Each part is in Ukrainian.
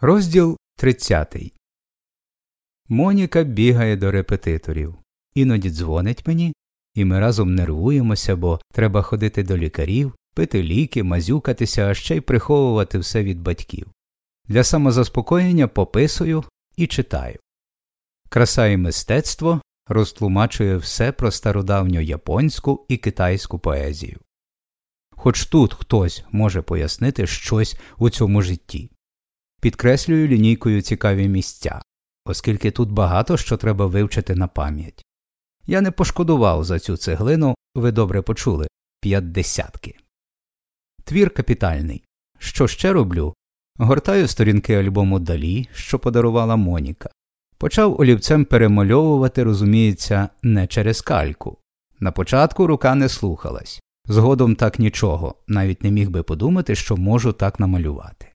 Розділ 30 Моніка бігає до репетиторів. Іноді дзвонить мені, і ми разом нервуємося, бо треба ходити до лікарів, пити ліки, мазюкатися, а ще й приховувати все від батьків. Для самозаспокоєння пописую і читаю. Краса і мистецтво розтлумачує все про стародавню японську і китайську поезію. Хоч тут хтось може пояснити щось у цьому житті. Підкреслюю лінійкою цікаві місця, оскільки тут багато що треба вивчити на пам'ять. Я не пошкодував за цю цеглину, ви добре почули п'ятдесятки. Твір капітальний. Що ще роблю? Гортаю сторінки альбому Далі, що подарувала Моніка. Почав олівцем перемальовувати, розуміється, не через кальку. На початку рука не слухалась. Згодом так нічого, навіть не міг би подумати, що можу так намалювати.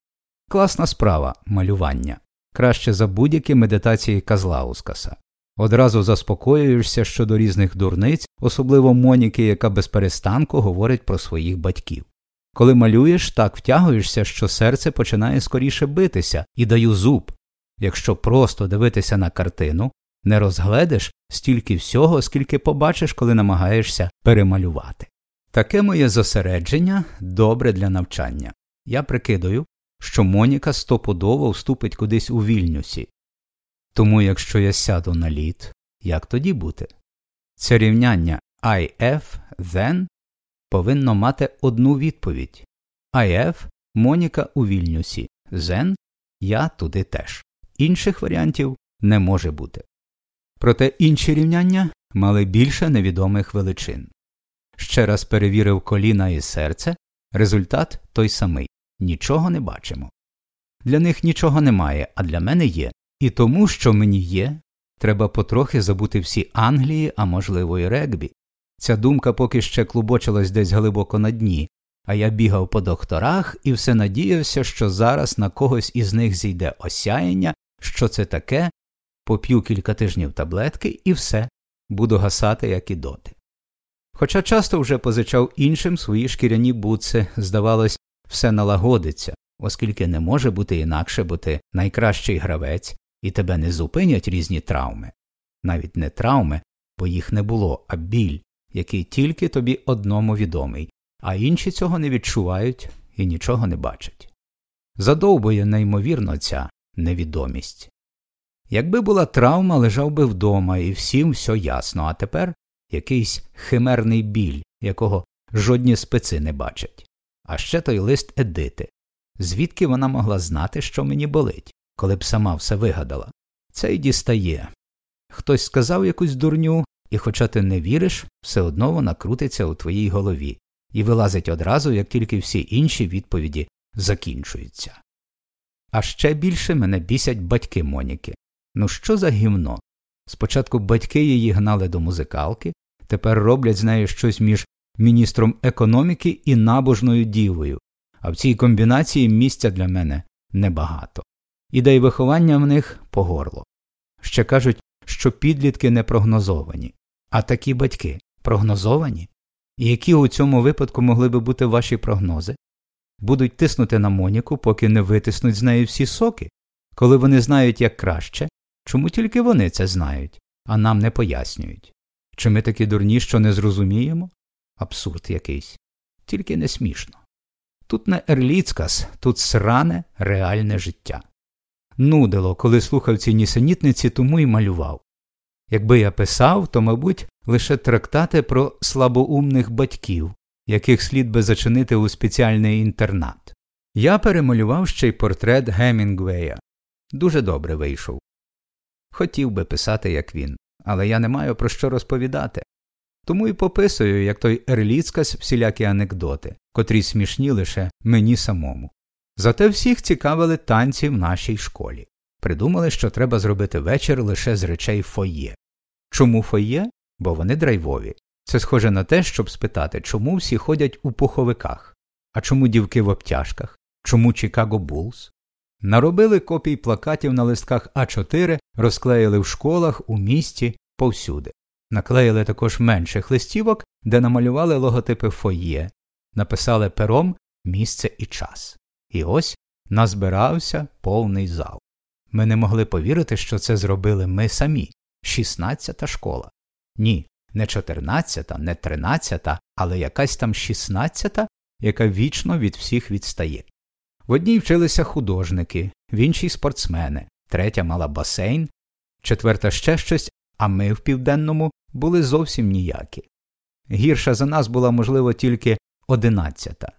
Класна справа малювання. Краще за будь-які медитації Казлаускаса. Одразу заспокоюєшся щодо різних дурниць, особливо Моніки, яка безперестанку говорить про своїх батьків. Коли малюєш, так втягуєшся, що серце починає скоріше битися і даю зуб. Якщо просто дивитися на картину, не розгледиш стільки всього, скільки побачиш, коли намагаєшся перемалювати. Таке моє зосередження добре для навчання. Я прикидаю, що Моніка стопудово вступить кудись у вільнюсі. Тому якщо я сяду на лід, як тоді бути? Це рівняння IF then повинно мати одну відповідь IF Моніка у вільнюсі, then я туди теж. Інших варіантів не може бути. Проте інші рівняння мали більше невідомих величин. Ще раз перевірив коліна і серце, результат той самий нічого не бачимо. Для них нічого немає, а для мене є. І тому, що мені є, треба потрохи забути всі Англії, а можливо, і регбі. Ця думка поки ще клубочилась десь глибоко на дні, а я бігав по докторах і все надіявся, що зараз на когось із них зійде осяяння, що це таке, поп'ю кілька тижнів таблетки і все, буду гасати, як і доти. Хоча часто вже позичав іншим свої шкіряні бутси, здавалось, все налагодиться, оскільки не може бути інакше, бо ти найкращий гравець, і тебе не зупинять різні травми, навіть не травми, бо їх не було, а біль, який тільки тобі одному відомий, а інші цього не відчувають і нічого не бачать. Задовбує неймовірно ця невідомість. Якби була травма, лежав би вдома, і всім все ясно, а тепер якийсь химерний біль, якого жодні специ не бачать. А ще той лист Едити. Звідки вона могла знати, що мені болить, коли б сама все вигадала? Це й дістає. Хтось сказав якусь дурню, і, хоча ти не віриш, все одно вона крутиться у твоїй голові і вилазить одразу, як тільки всі інші відповіді закінчуються. А ще більше мене бісять батьки Моніки. Ну що за гівно? Спочатку батьки її гнали до музикалки, тепер роблять з нею щось між міністром економіки і набожною дівою, а в цій комбінації місця для мене небагато. Ідей виховання в них по горло. Ще кажуть, що підлітки не прогнозовані, а такі батьки прогнозовані? І які у цьому випадку могли би бути ваші прогнози? Будуть тиснути на Моніку, поки не витиснуть з неї всі соки, коли вони знають як краще, чому тільки вони це знають, а нам не пояснюють. Чи ми такі дурні, що не зрозуміємо? Абсурд якийсь, тільки не смішно. Тут не ерліцкас, тут сране реальне життя. Нудило, коли слухав ці нісенітниці, тому й малював. Якби я писав, то, мабуть, лише трактати про слабоумних батьків, яких слід би зачинити у спеціальний інтернат. Я перемалював ще й портрет Гемінгвея. Дуже добре вийшов. Хотів би писати, як він, але я не маю про що розповідати. Тому і пописую, як той Ерліцкас, всілякі анекдоти, котрі смішні лише мені самому. Зате всіх цікавили танці в нашій школі. Придумали, що треба зробити вечір лише з речей фоє. Чому фоє? Бо вони драйвові. Це схоже на те, щоб спитати, чому всі ходять у пуховиках, а чому дівки в обтяжках, чому Чикаго Булс? Наробили копій плакатів на листках А4, розклеїли в школах, у місті, повсюди. Наклеїли також менших листівок, де намалювали логотипи фоє, написали пером місце і час. І ось назбирався повний зал. Ми не могли повірити, що це зробили ми самі, шістнадцята школа. Ні, не чотирнадцята, не тринадцята, але якась там шістнадцята, яка вічно від всіх відстає. В одній вчилися художники, в іншій спортсмени, третя мала басейн, четверта ще щось, а ми в південному були зовсім ніякі. Гірша за нас була, можливо, тільки одинадцята.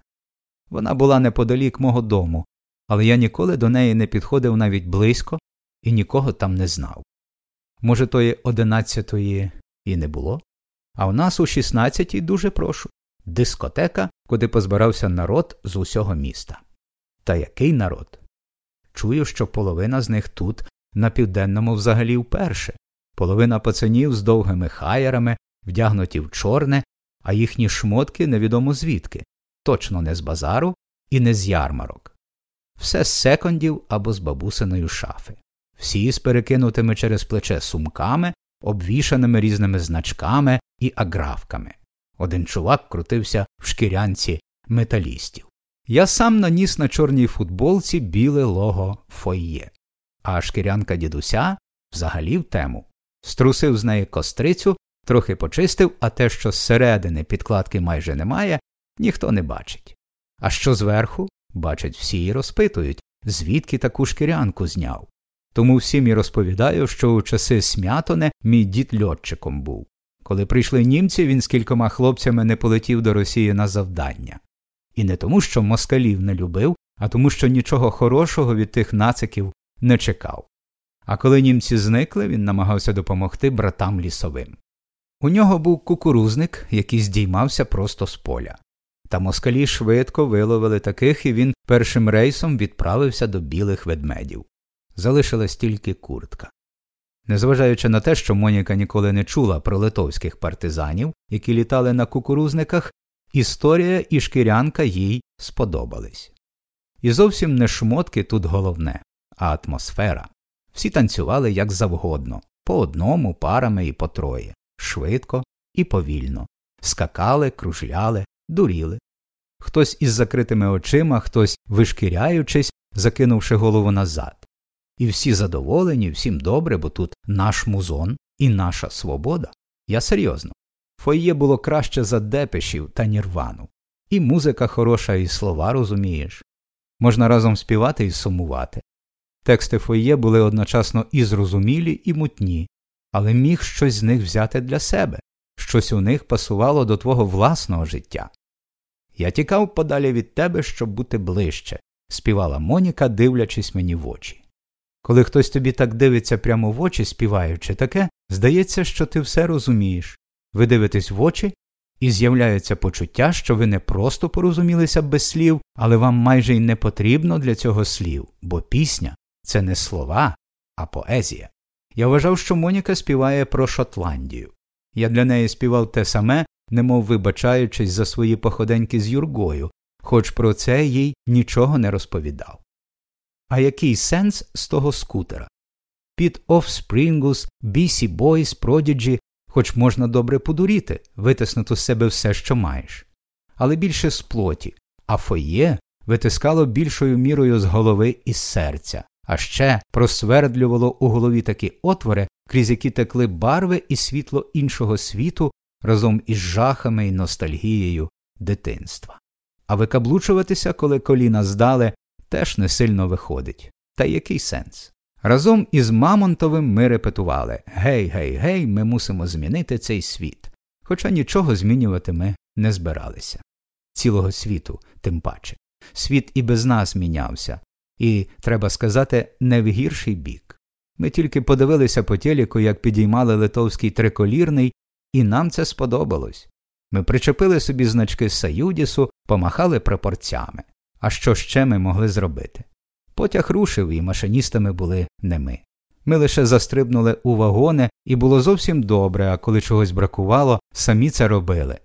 Вона була неподалік мого дому, але я ніколи до неї не підходив навіть близько і нікого там не знав. Може, тої одинадцятої і не було, а в нас у шістнадцятій дуже прошу дискотека, куди позбирався народ з усього міста. Та який народ? Чую, що половина з них тут, на південному взагалі вперше, половина пацанів з довгими хаєрами, вдягнуті в чорне, а їхні шмотки невідомо звідки, точно не з базару і не з ярмарок. Все з секондів або з бабусиної шафи, всі з перекинутими через плече сумками, обвішаними різними значками і аграфками. Один чувак крутився в шкірянці металістів. Я сам наніс на чорній футболці біле лого фойє, а шкірянка дідуся взагалі в тему. Струсив з неї кострицю, трохи почистив, а те, що зсередини підкладки майже немає, ніхто не бачить. А що зверху, бачать всі і розпитують, звідки таку шкірянку зняв. Тому всім і розповідаю, що у часи смятоне мій дід льотчиком був. Коли прийшли німці, він з кількома хлопцями не полетів до Росії на завдання. І не тому, що москалів не любив, а тому, що нічого хорошого від тих нациків не чекав. А коли німці зникли, він намагався допомогти братам лісовим. У нього був кукурузник, який здіймався просто з поля. Та москалі швидко виловили таких, і він першим рейсом відправився до білих ведмедів. Залишилась тільки куртка. Незважаючи на те, що Моніка ніколи не чула про литовських партизанів, які літали на кукурузниках, історія і шкірянка їй сподобались. І зовсім не шмотки тут головне, а атмосфера. Всі танцювали як завгодно, по одному, парами і по троє, швидко і повільно, скакали, кружляли, дуріли. Хтось із закритими очима, хтось вишкіряючись, закинувши голову назад. І всі задоволені, всім добре, бо тут наш музон і наша свобода. Я серйозно. Фоє було краще за депешів та нірвану. І музика хороша, і слова розумієш. Можна разом співати і сумувати. Тексти фоє були одночасно і зрозумілі, і мутні, але міг щось з них взяти для себе, щось у них пасувало до твого власного життя. Я тікав подалі від тебе, щоб бути ближче, співала Моніка, дивлячись мені в очі. Коли хтось тобі так дивиться прямо в очі, співаючи таке, здається, що ти все розумієш. Ви дивитесь в очі, і з'являється почуття, що ви не просто порозумілися без слів, але вам майже й не потрібно для цього слів, бо пісня це не слова, а поезія. Я вважав, що Моніка співає про Шотландію. Я для неї співав те саме, немов вибачаючись за свої походеньки з Юргою, хоч про це їй нічого не розповідав. А який сенс з того скутера? Під Offspringus, BC Boys, Prodigy, хоч можна добре подуріти, витиснути з себе все, що маєш, але більше з плоті, а фоє витискало більшою мірою з голови і серця, а ще просвердлювало у голові такі отвори, крізь які текли барви і світло іншого світу разом із жахами і ностальгією дитинства. А викаблучуватися, коли коліна здали, теж не сильно виходить. Та який сенс? Разом із Мамонтовим ми репетували Гей, гей, гей, ми мусимо змінити цей світ. Хоча нічого змінювати ми не збиралися. Цілого світу, тим паче. Світ і без нас мінявся, і, треба сказати, не в гірший бік. Ми тільки подивилися по телеку, як підіймали литовський триколірний, і нам це сподобалось. Ми причепили собі значки Саюдісу, помахали прапорцями. А що ще ми могли зробити? Потяг рушив, і машиністами були не ми. Ми лише застрибнули у вагони, і було зовсім добре, а коли чогось бракувало, самі це робили.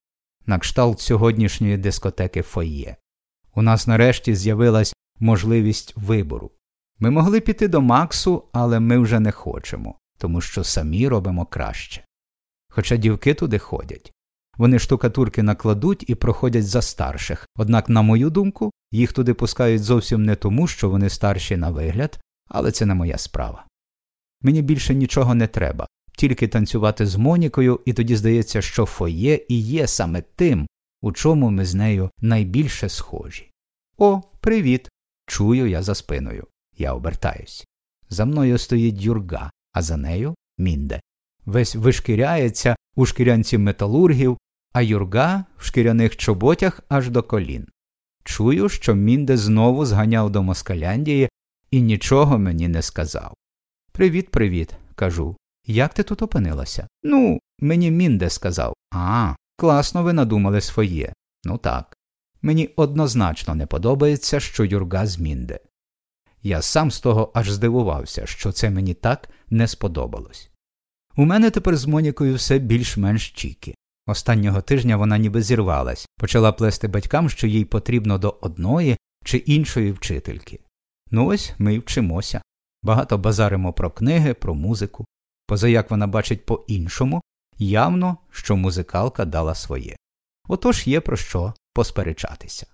На кшталт сьогоднішньої дискотеки фоє. У нас нарешті з'явилась можливість вибору. Ми могли піти до Максу, але ми вже не хочемо, тому що самі робимо краще. Хоча дівки туди ходять. Вони штукатурки накладуть і проходять за старших, однак, на мою думку, їх туди пускають зовсім не тому, що вони старші на вигляд, але це не моя справа. Мені більше нічого не треба, тільки танцювати з Монікою, і тоді здається, що фоє і є саме тим, у чому ми з нею найбільше схожі. О, привіт! Чую я за спиною. Я обертаюсь. За мною стоїть юрга, а за нею мінде. Весь вишкіряється у шкірянці металургів, а юрга в шкіряних чоботях аж до колін. Чую, що мінде знову зганяв до Москаляндії і нічого мені не сказав. Привіт, привіт, кажу. Як ти тут опинилася? Ну, мені мінде сказав. А, класно ви надумали своє. Ну так. Мені однозначно не подобається, що юрга з мінде. Я сам з того аж здивувався, що це мені так не сподобалось. У мене тепер з Монікою все більш-менш чіки. Останнього тижня вона ніби зірвалась, почала плести батькам, що їй потрібно до одної чи іншої вчительки. Ну ось ми й вчимося. Багато базаримо про книги, про музику. Поза як вона бачить по іншому, явно, що музикалка дала своє. Отож є про що посперечатися.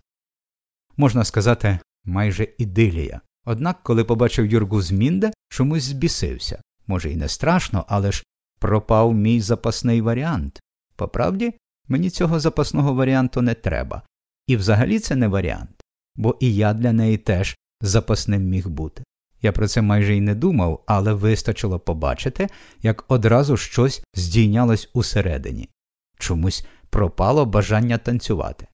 Можна сказати, майже ідилія. Однак, коли побачив Юргу з Мінде, чомусь збісився. Може, і не страшно, але ж пропав мій запасний варіант. По правді, мені цього запасного варіанту не треба. І взагалі це не варіант, бо і я для неї теж запасним міг бути. Я про це майже й не думав, але вистачило побачити, як одразу щось здійнялось усередині. Чомусь пропало бажання танцювати.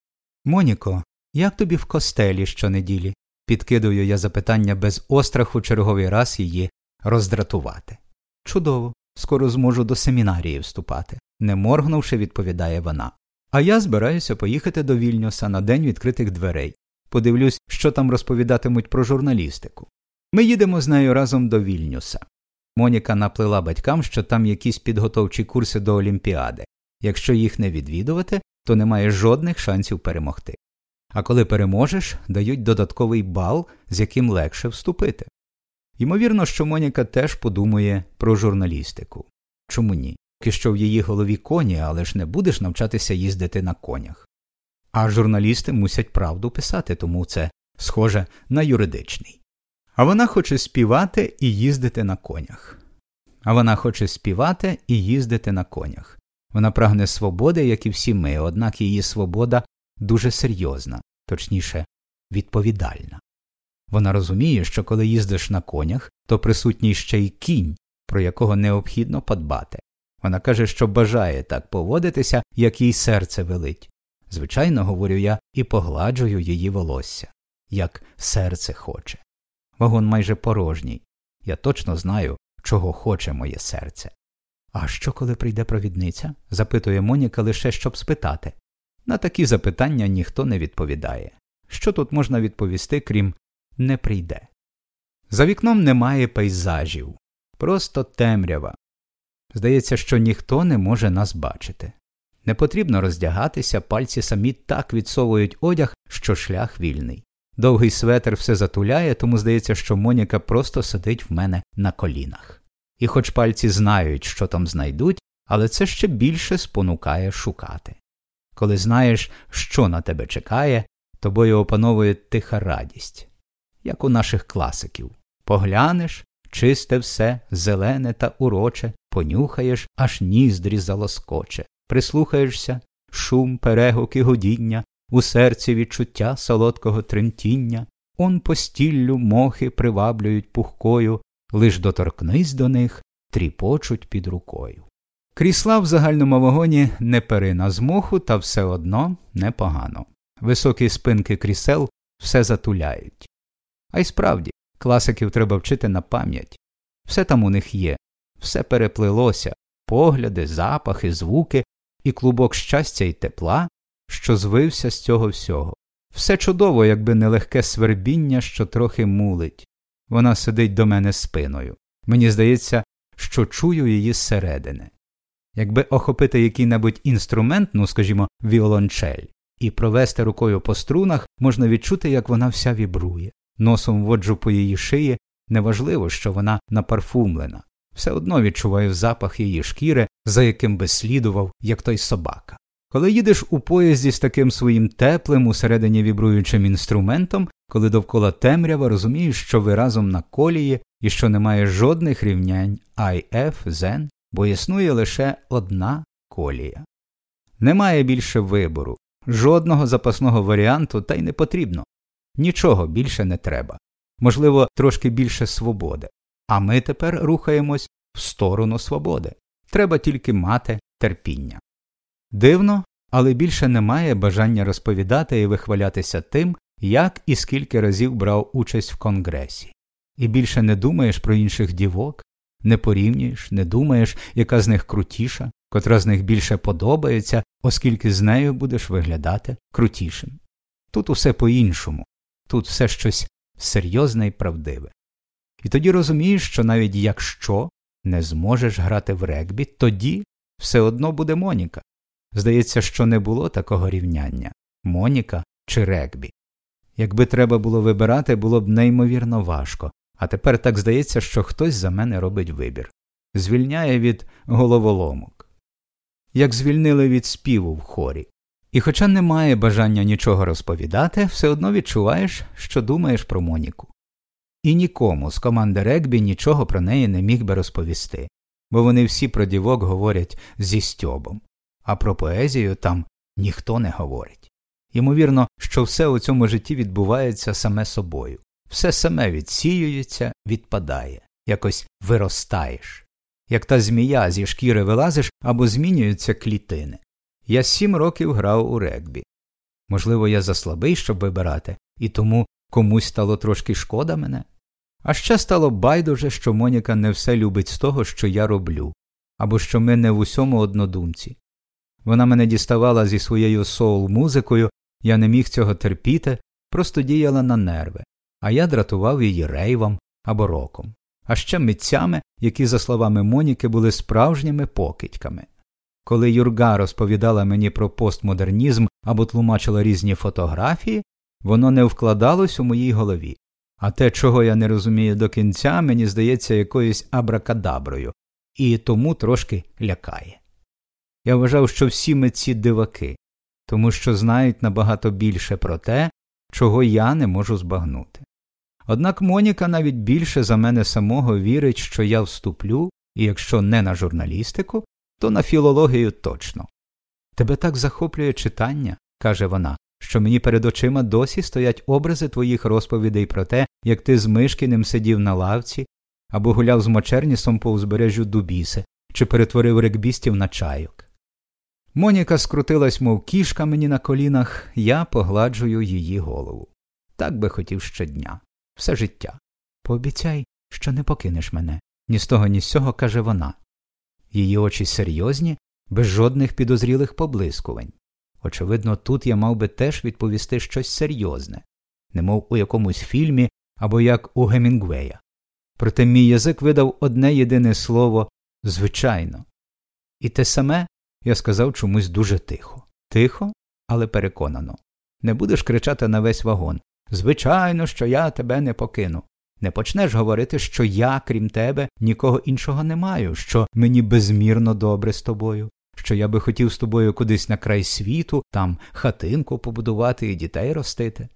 Моніко, як тобі в костелі щонеділі? Підкидую я запитання без остраху черговий раз її роздратувати. Чудово, скоро зможу до семінарії вступати, не моргнувши, відповідає вона. А я збираюся поїхати до Вільнюса на день відкритих дверей. Подивлюсь, що там розповідатимуть про журналістику. Ми їдемо з нею разом до Вільнюса. Моніка наплила батькам, що там якісь підготовчі курси до Олімпіади. Якщо їх не відвідувати, то немає жодних шансів перемогти. А коли переможеш, дають додатковий бал, з яким легше вступити. Ймовірно, що Моніка теж подумає про журналістику. Чому ні? Поки що в її голові коні, але ж не будеш навчатися їздити на конях. А журналісти мусять правду писати, тому це схоже на юридичний. А вона хоче співати і їздити на конях. А вона хоче співати і їздити на конях. Вона прагне свободи, як і всі ми, однак її свобода дуже серйозна, точніше, відповідальна. Вона розуміє, що коли їздиш на конях, то присутній ще й кінь, про якого необхідно подбати. Вона каже, що бажає так поводитися, як їй серце велить. Звичайно, говорю я і погладжую її волосся, як серце хоче. Вагон майже порожній. Я точно знаю, чого хоче моє серце. А що, коли прийде провідниця? запитує Моніка лише щоб спитати. На такі запитання ніхто не відповідає. Що тут можна відповісти, крім не прийде? За вікном немає пейзажів, просто темрява. Здається, що ніхто не може нас бачити. Не потрібно роздягатися, пальці самі так відсовують одяг, що шлях вільний. Довгий светр все затуляє, тому здається, що Моніка просто сидить в мене на колінах. І хоч пальці знають, що там знайдуть, але це ще більше спонукає шукати. Коли знаєш, що на тебе чекає, тобою опановує тиха радість, як у наших класиків. Поглянеш, чисте все, зелене та уроче, понюхаєш, аж ніздрі залоскоче, прислухаєшся, шум, перегук і годіння, у серці відчуття солодкого тремтіння, он постіллю мохи приваблюють пухкою, лиш доторкнись до них, тріпочуть під рукою. Крісла в загальному вагоні не перина з моху, та все одно непогано. Високі спинки крісел все затуляють. А й справді, класиків треба вчити на пам'ять. Все там у них є, все переплилося погляди, запахи, звуки і клубок щастя і тепла, що звився з цього всього. Все чудово, якби нелегке свербіння, що трохи мулить. Вона сидить до мене спиною. Мені здається, що чую її зсередини. Якби охопити який-небудь інструмент, ну скажімо, віолончель, і провести рукою по струнах, можна відчути, як вона вся вібрує. Носом воджу по її шиї, неважливо, що вона напарфумлена, все одно відчуваю запах її шкіри, за яким би слідував, як той собака. Коли їдеш у поїзді з таким своїм теплим, усередині вібруючим інструментом, коли довкола темрява, розумієш, що ви разом на колії і що немає жодних рівнянь IF, Zen, бо існує лише одна колія. Немає більше вибору, жодного запасного варіанту та й не потрібно. Нічого більше не треба. Можливо, трошки більше свободи. А ми тепер рухаємось в сторону свободи. Треба тільки мати терпіння. Дивно, але більше немає бажання розповідати і вихвалятися тим, як і скільки разів брав участь в конгресі. І більше не думаєш про інших дівок, не порівнюєш, не думаєш, яка з них крутіша, котра з них більше подобається, оскільки з нею будеш виглядати крутішим. Тут усе по іншому, тут все щось серйозне і правдиве. І тоді розумієш, що навіть якщо не зможеш грати в регбі, тоді все одно буде Моніка. Здається, що не було такого рівняння Моніка чи регбі. Якби треба було вибирати, було б неймовірно важко, а тепер так здається, що хтось за мене робить вибір звільняє від головоломок, як звільнили від співу в хорі. І, хоча немає бажання нічого розповідати, все одно відчуваєш, що думаєш про Моніку. І нікому з команди регбі нічого про неї не міг би розповісти, бо вони всі про дівок говорять зі стьобом, а про поезію там ніхто не говорить. Ймовірно, що все у цьому житті відбувається саме собою, все саме відсіюється, відпадає, якось виростаєш. Як та змія зі шкіри вилазиш або змінюються клітини. Я сім років грав у регбі. Можливо, я заслабий, щоб вибирати, і тому комусь стало трошки шкода мене. А ще стало байдуже, що Моніка не все любить з того, що я роблю, або що ми не в усьому однодумці. Вона мене діставала зі своєю соул музикою, я не міг цього терпіти, просто діяла на нерви, а я дратував її рейвом або роком, а ще митцями, які, за словами Моніки, були справжніми покидьками. Коли Юрга розповідала мені про постмодернізм або тлумачила різні фотографії, воно не вкладалось у моїй голові, а те, чого я не розумію до кінця, мені здається якоюсь абракадаброю, і тому трошки лякає. Я вважав, що всі митці диваки, тому що знають набагато більше про те, чого я не можу збагнути. Однак Моніка навіть більше за мене самого вірить, що я вступлю, і якщо не на журналістику, то на філологію точно. Тебе так захоплює читання, каже вона, що мені перед очима досі стоять образи твоїх розповідей про те, як ти з Мишкіним сидів на лавці або гуляв з Мочернісом по узбережжю Дубіси, чи перетворив рекбістів на чайок. Моніка скрутилась, мов кішка мені на колінах, я погладжую її голову. Так би хотів щодня, все життя. Пообіцяй, що не покинеш мене. Ні з того, ні з сього каже вона. Її очі серйозні, без жодних підозрілих поблискувань. Очевидно, тут я мав би теж відповісти щось серйозне, немов у якомусь фільмі або як у Гемінгвея. Проте мій язик видав одне єдине слово звичайно. І те саме я сказав чомусь дуже тихо. Тихо, але переконано. Не будеш кричати на весь вагон Звичайно, що я тебе не покину. Не почнеш говорити, що я, крім тебе, нікого іншого не маю, що мені безмірно добре з тобою, що я би хотів з тобою кудись на край світу, там хатинку побудувати і дітей ростити.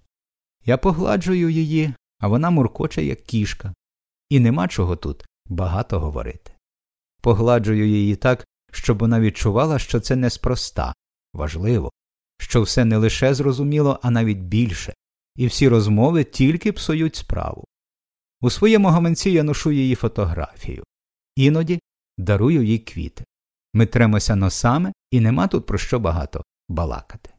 Я погладжую її, а вона муркоче, як кішка, і нема чого тут багато говорити. Погладжую її так, щоб вона відчувала, що це неспроста, важливо, що все не лише зрозуміло, а навіть більше, і всі розмови тільки псують справу. У своєму гаманці я ношу її фотографію, іноді дарую їй квіти. Ми тремося носами, і нема тут про що багато балакати.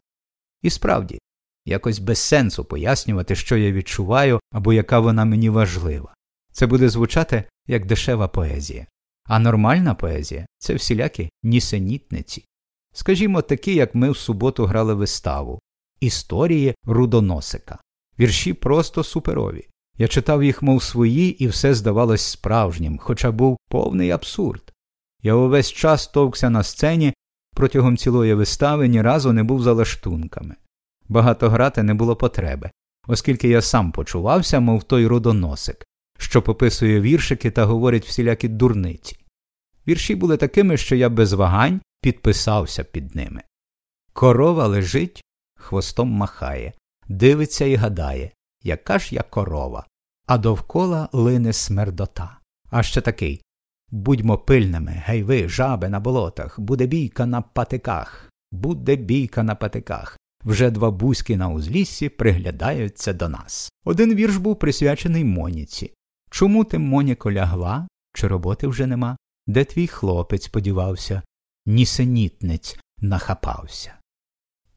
І справді, якось без сенсу пояснювати, що я відчуваю або яка вона мені важлива. Це буде звучати як дешева поезія. А нормальна поезія це всілякі нісенітниці. Скажімо, такі, як ми в суботу грали виставу Історії рудоносика. Вірші просто суперові. Я читав їх, мов свої, і все здавалось справжнім, хоча був повний абсурд. Я увесь час товкся на сцені, протягом цілої вистави ні разу не був за лаштунками. Багато грати не було потреби, оскільки я сам почувався, мов той рудоносик, що пописує віршики та говорить всілякі дурниці. Вірші були такими, що я без вагань підписався під ними. Корова лежить, хвостом махає, дивиться і гадає, яка ж я корова, а довкола лине смердота. А ще такий Будьмо пильними, гей ви, жаби на болотах, буде бійка на патиках, буде бійка на патиках. Вже два бузьки на узліссі приглядаються до нас. Один вірш був присвячений Моніці. Чому ти, Моніко, лягла? Чи роботи вже нема? Де твій хлопець сподівався? Нісенітниць нахапався.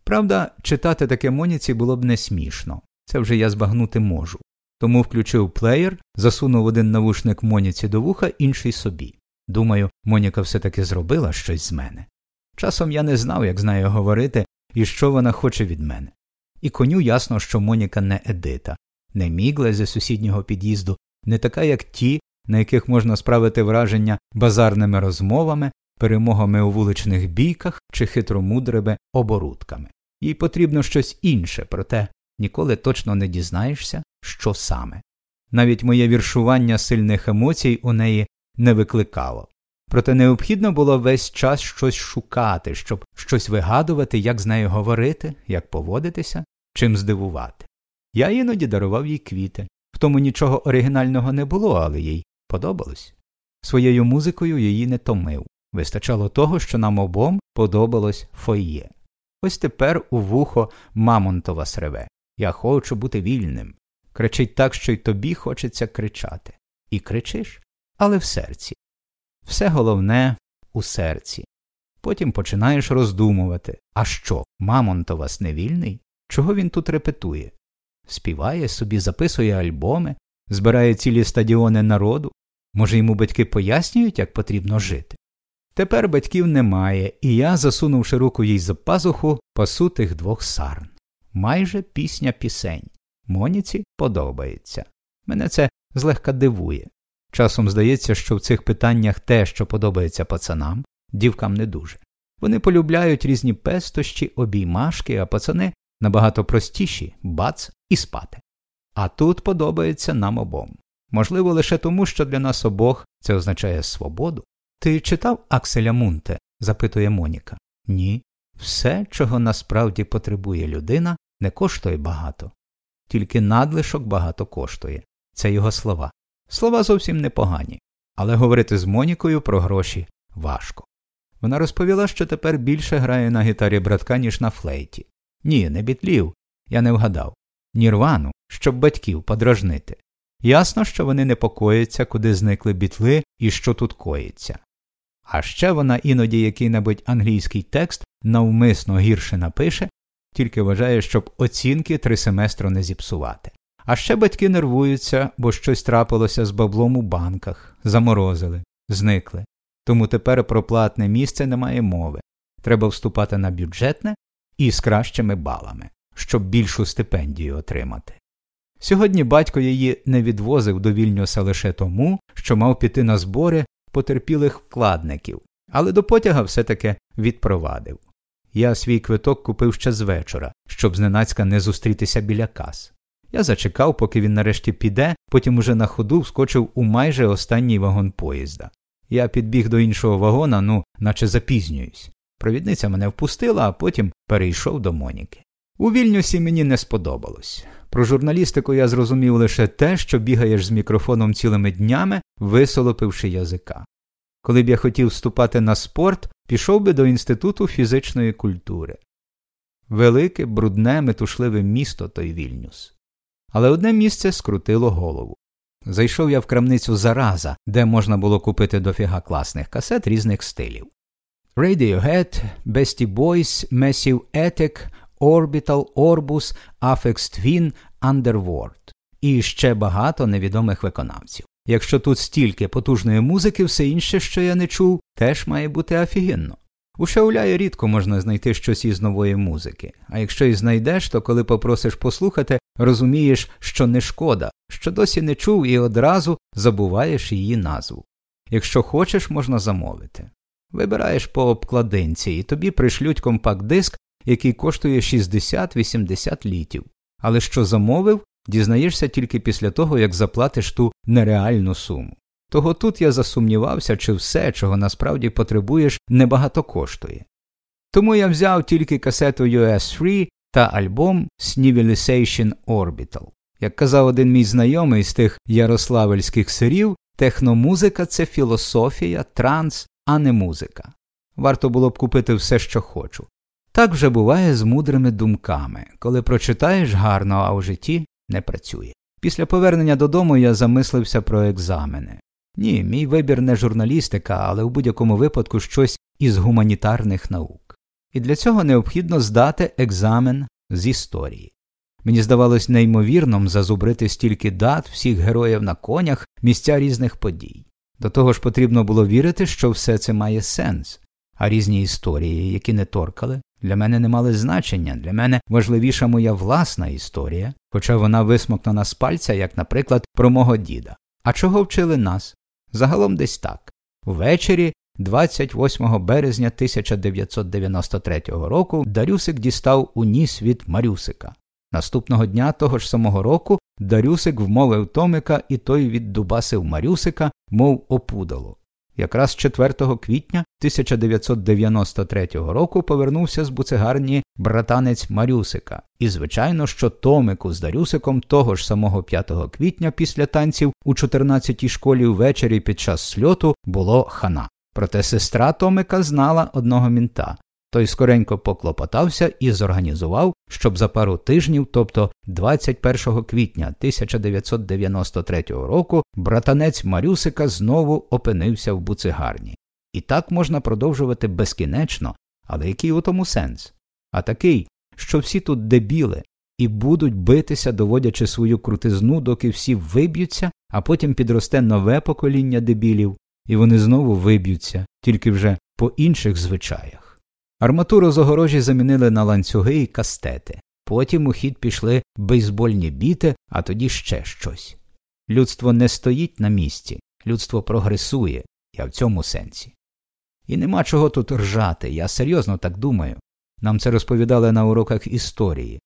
Правда, читати таке Моніці було б не смішно. Це вже я збагнути можу. Тому включив плеєр, засунув один навушник Моніці до вуха, інший собі. Думаю, Моніка все таки зробила щось з мене. Часом я не знав, як з нею говорити і що вона хоче від мене. І коню ясно, що Моніка не Едита, не мігла зі сусіднього під'їзду, не така, як ті, на яких можна справити враження базарними розмовами, перемогами у вуличних бійках чи хитромудрими оборудками. Їй потрібно щось інше, проте ніколи точно не дізнаєшся, що саме. Навіть моє віршування сильних емоцій у неї не викликало. Проте необхідно було весь час щось шукати, щоб щось вигадувати, як з нею говорити, як поводитися, чим здивувати. Я іноді дарував їй квіти. В тому нічого оригінального не було, але їй подобалось. Своєю музикою її не томив. Вистачало того, що нам обом подобалось фоє. Ось тепер у вухо Мамонтова среве. Я хочу бути вільним. Кричить так, що й тобі хочеться кричати. І кричиш, але в серці. Все головне у серці. Потім починаєш роздумувати а що, Мамонтовас не вільний? Чого він тут репетує? Співає собі, записує альбоми, збирає цілі стадіони народу. Може, йому батьки пояснюють, як потрібно жити? Тепер батьків немає, і я, засунувши руку їй за пазуху, пасу тих двох сарн. Майже пісня пісень. Моніці подобається. Мене це злегка дивує. Часом здається, що в цих питаннях те, що подобається пацанам, дівкам не дуже. Вони полюбляють різні пестощі, обіймашки, а пацани набагато простіші бац і спати. А тут подобається нам обом. Можливо, лише тому, що для нас обох це означає свободу. Ти читав Акселя Мунте? запитує Моніка. Ні. Все, чого насправді потребує людина, не коштує багато. Тільки надлишок багато коштує. Це його слова. Слова зовсім непогані, але говорити з Монікою про гроші важко. Вона розповіла, що тепер більше грає на гітарі братка, ніж на флейті. Ні, не бітлів, я не вгадав. Нірвану, щоб батьків подражнити. Ясно, що вони непокояться, куди зникли бітли і що тут коїться. А ще вона іноді який небудь англійський текст навмисно гірше напише, тільки вважає, щоб оцінки три семестру не зіпсувати. А ще батьки нервуються, бо щось трапилося з баблом у банках, заморозили, зникли. Тому тепер про платне місце немає мови. Треба вступати на бюджетне і з кращими балами, щоб більшу стипендію отримати. Сьогодні батько її не відвозив до Вільнюса лише тому, що мав піти на збори потерпілих вкладників, але до потяга все таки відпровадив. Я свій квиток купив ще з вечора, щоб зненацька не зустрітися біля кас. Я зачекав, поки він нарешті піде, потім уже на ходу вскочив у майже останній вагон поїзда. Я підбіг до іншого вагона, ну, наче запізнююсь. Провідниця мене впустила, а потім перейшов до Моніки. У вільнюсі мені не сподобалось. Про журналістику я зрозумів лише те, що бігаєш з мікрофоном цілими днями, висолопивши язика. Коли б я хотів вступати на спорт, пішов би до Інституту фізичної культури. Велике, брудне, метушливе місто той Вільнюс. Але одне місце скрутило голову. Зайшов я в крамницю зараза, де можна було купити дофіга класних касет різних стилів. Radiohead, Bestie Boys, Massive Attack, Orbital, Orbus, Aphex Twin, Underworld і ще багато невідомих виконавців. Якщо тут стільки потужної музики, все інше, що я не чув, теж має бути офігенно. У Шауляї рідко можна знайти щось із нової музики, а якщо і знайдеш, то коли попросиш послухати, розумієш, що не шкода, що досі не чув і одразу забуваєш її назву. Якщо хочеш, можна замовити. Вибираєш по обкладинці, і тобі пришлють компакт-диск, який коштує 60-80 літів. Але що замовив, дізнаєшся тільки після того, як заплатиш ту нереальну суму. Того тут я засумнівався, чи все, чого насправді потребуєш, небагато коштує. Тому я взяв тільки касету US3 та альбом Snivelization Orbital. Як казав один мій знайомий з тих ярославельських сирів, техномузика це філософія, транс, а не музика. Варто було б купити все, що хочу. Так вже буває з мудрими думками, коли прочитаєш гарно, а в житті не працює. Після повернення додому я замислився про екзамени. Ні, мій вибір не журналістика, але в будь-якому випадку щось із гуманітарних наук. І для цього необхідно здати екзамен з історії. Мені здавалось неймовірним зазубрити стільки дат всіх героїв на конях, місця різних подій. До того ж потрібно було вірити, що все це має сенс, а різні історії, які не торкали, для мене не мали значення, для мене важливіша моя власна історія, хоча вона висмокнена з пальця, як, наприклад, про мого діда. А чого вчили нас? Загалом десь так. Ввечері, 28 березня 1993 року, Дарюсик дістав у ніс від Марюсика. Наступного дня того ж самого року Дарюсик вмовив Томика, і той віддубасив Марюсика, мов опудало. Якраз 4 квітня 1993 року повернувся з буцегарні братанець Марюсика, і, звичайно, що Томику з Дарюсиком того ж самого 5 квітня після танців у 14-й школі ввечері під час сльоту було хана. Проте сестра Томика знала одного мінта, той скоренько поклопотався і зорганізував, щоб за пару тижнів, тобто 21 квітня 1993 року, братанець Марюсика знову опинився в буцигарні. І так можна продовжувати безкінечно, але який у тому сенс? А такий, що всі тут дебіли і будуть битися, доводячи свою крутизну, доки всі виб'ються, а потім підросте нове покоління дебілів, і вони знову виб'ються, тільки вже по інших звичаях. Арматуру з огорожі замінили на ланцюги і кастети. Потім у хід пішли бейсбольні біти, а тоді ще щось. Людство не стоїть на місці, людство прогресує, я в цьому сенсі. І нема чого тут ржати, я серйозно так думаю. Нам це розповідали на уроках історії.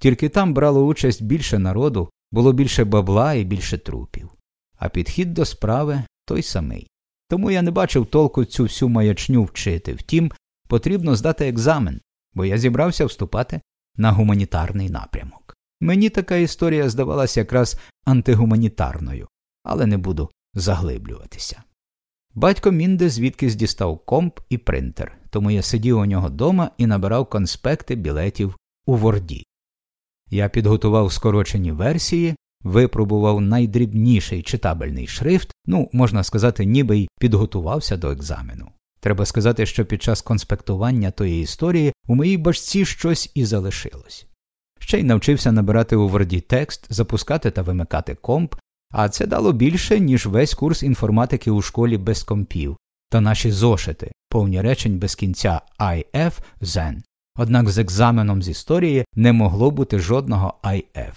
Тільки там брало участь більше народу, було більше бабла і більше трупів. А підхід до справи той самий. Тому я не бачив толку цю всю маячню вчити. Втім, потрібно здати екзамен, бо я зібрався вступати на гуманітарний напрямок. Мені така історія здавалася якраз антигуманітарною, але не буду заглиблюватися. Батько Мінде звідкись дістав комп і принтер, тому я сидів у нього дома і набирав конспекти білетів у Ворді. Я підготував скорочені версії, випробував найдрібніший читабельний шрифт, ну, можна сказати, ніби й підготувався до екзамену. Треба сказати, що під час конспектування тої історії у моїй башці щось і залишилось. Ще й навчився набирати у Word текст, запускати та вимикати комп, а це дало більше, ніж весь курс інформатики у школі без компів, та наші зошити, повні речень без кінця IF Zen. Однак з екзаменом з історії не могло бути жодного IF.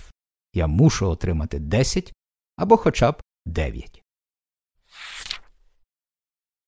Я мушу отримати 10 або хоча б 9.